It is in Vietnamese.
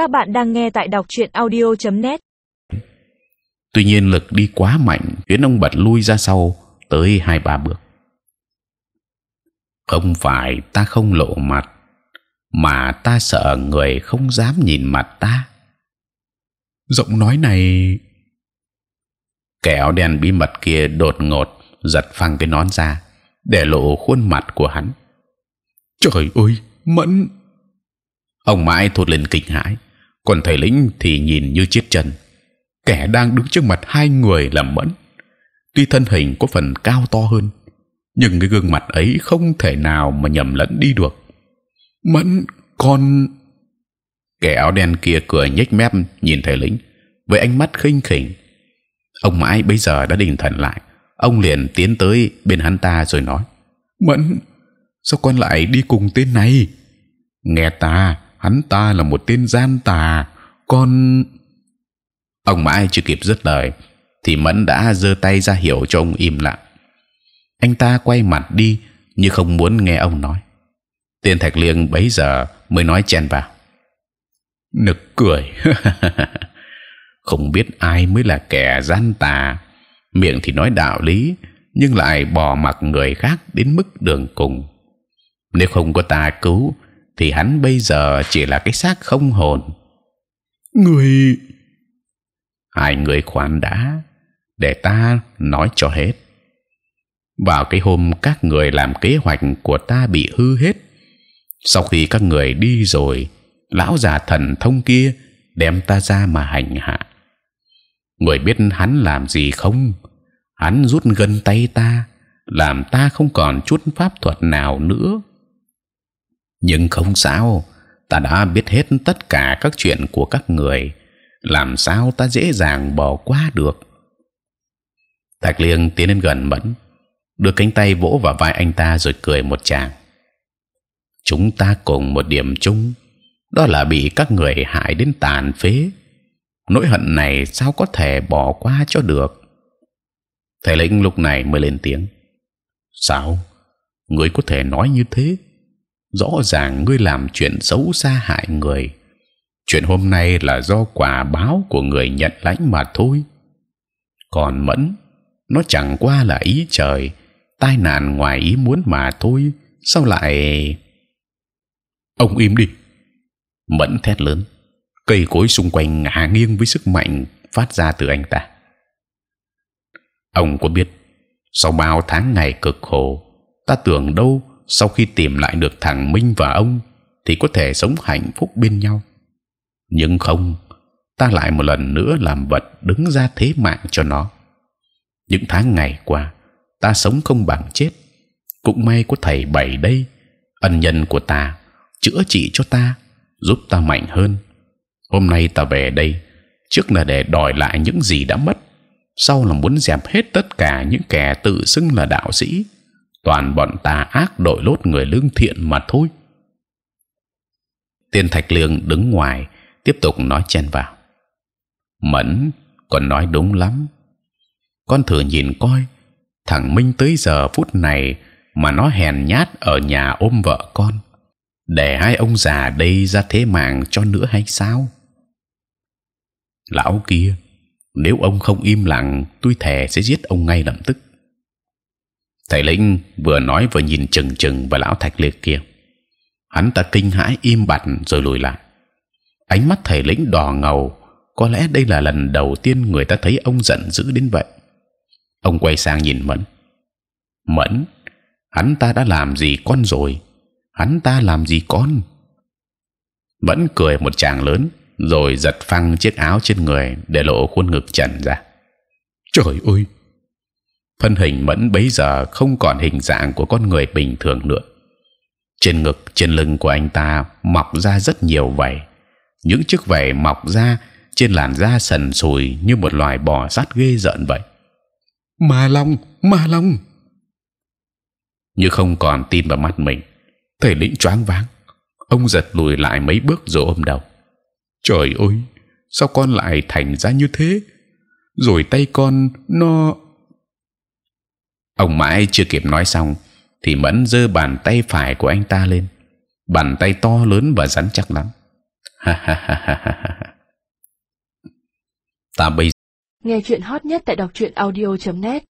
Các bạn đang nghe tại đọc truyện audio.net. Tuy nhiên lực đi quá mạnh khiến ông bật lui ra sau tới hai ba bước. Không phải ta không lộ mặt, mà ta sợ người không dám nhìn mặt ta. Giọng nói này, kẻ áo đen bí mật kia đột ngột giật phăng cái nón ra để lộ khuôn mặt của hắn. Trời ơi, mẫn! Ông mãi thốt lên kinh hãi, còn thầy lĩnh thì nhìn như chết chân. Kẻ đang đứng trước mặt hai người là mẫn. Tuy thân hình có phần cao to hơn, nhưng cái gương mặt ấy không thể nào mà nhầm lẫn đi được. Mẫn, con kẻ áo đen kia cười nhếch mép nhìn thầy lĩnh với ánh mắt khinh khỉnh. Ông mãi bây giờ đã định thần lại, ông liền tiến tới bên hắn ta rồi nói: Mẫn, sao con lại đi cùng tên này? Nghe ta, hắn ta là một tên gian tà. Con ông mãi chưa kịp dứt lời thì mẫn đã giơ tay ra hiệu cho ông im lặng. Anh ta quay mặt đi như không muốn nghe ông nói. Tên thạch liêng bấy giờ mới nói chen vào. Nực cười, không biết ai mới là kẻ gian tà. Miệng thì nói đạo lý, nhưng lại bỏ mặc người khác đến mức đường cùng. Nếu không có ta cứu, thì hắn bây giờ chỉ là cái xác không hồn. Người, hai người khoan đã, để ta nói cho hết. Vào cái hôm các người làm kế hoạch của ta bị hư hết, sau khi các người đi rồi, lão già thần thông kia đem ta ra mà hành hạ. Người biết hắn làm gì không? Hắn rút gân tay ta, làm ta không còn chút pháp thuật nào nữa. Nhưng không sao, ta đã biết hết tất cả các chuyện của các người, làm sao ta dễ dàng bỏ qua được? Thạch Liêng tiến đến gần mẫn, đưa cánh tay vỗ vào vai anh ta rồi cười một tràng. Chúng ta cùng một điểm chung, đó là bị các người hại đến tàn phế. Nỗi hận này sao có thể bỏ qua cho được? Thầy lĩnh lúc này mới lên tiếng. Sao? người có thể nói như thế? Rõ ràng ngươi làm chuyện xấu xa hại người. Chuyện hôm nay là do quả báo của người nhận lãnh mà thôi. Còn mẫn, nó chẳng qua là ý trời, tai nạn ngoài ý muốn mà thôi. Sao lại? Ông im đi. Mẫn thét lớn, cây cối xung quanh ngả nghiêng với sức mạnh phát ra từ anh ta ông có biết sau bao tháng ngày cực khổ ta tưởng đâu sau khi tìm lại được thằng Minh và ông, thì có thể sống hạnh phúc bên nhau. Nhưng không, ta lại một lần nữa làm vật đứng ra thế mạng cho nó. Những tháng ngày qua, ta sống không bằng chết. Cũng may có thầy bảy đây, ân nhân của ta, chữa trị cho ta, giúp ta mạnh hơn. Hôm nay ta về đây, trước là để đòi lại những gì đã mất. Sau là muốn dẹp hết tất cả những kẻ tự xưng là đạo sĩ toàn bọn tà ác đội lốt người lương thiện mà thôi. Tiên thạch lương đứng ngoài, tiếp tục nói chen vào. Mẫn còn nói đúng lắm. Con thử nhìn coi, thằng minh tới giờ phút này mà nó hèn nhát ở nhà ôm vợ con. Để hai ông già đây ra thế mạng cho nữa hay sao? Lão kia, nếu ông không im lặng, tôi thề sẽ giết ông ngay lập tức thầy lĩnh vừa nói vừa nhìn chừng chừng vào lão thạch liệt kia. Hắn ta kinh hãi im bặt rồi lùi lại. Ánh mắt thầy lĩnh đỏ ngầu, có lẽ đây là lần đầu tiên người ta thấy ông giận dữ đến vậy. Ông quay sang nhìn mẫn. Mẫn, hắn ta đã làm gì con rồi? Hắn ta làm gì con? Vẫn cười một tràng lớn, rồi giật phăng chiếc áo trên người để lộ khuôn ngực trần ra. Trời ơi! Thân hình mẫn bấy giờ không còn hình dạng của con người bình thường nữa. Trên ngực, trên lưng của anh ta mọc ra rất nhiều vảy. Những chiếc vảy mọc ra trên làn da sần sùi như một loài bò sát ghê rợn vậy. Ma long, ma long! Như không còn tin vào mắt mình, thầy lĩnh choáng váng. Ông giật lùi lại mấy bước rồi ôm đầu trời ơi sao con lại thành ra như thế rồi tay con nó ông mãi chưa kịp nói xong, thì mẫn giơ bàn tay phải của anh ta lên. Bàn tay to lớn và rắn chắc lắm. Ta bây Nghe chuyện hot nhất tại đọc truyện audio.net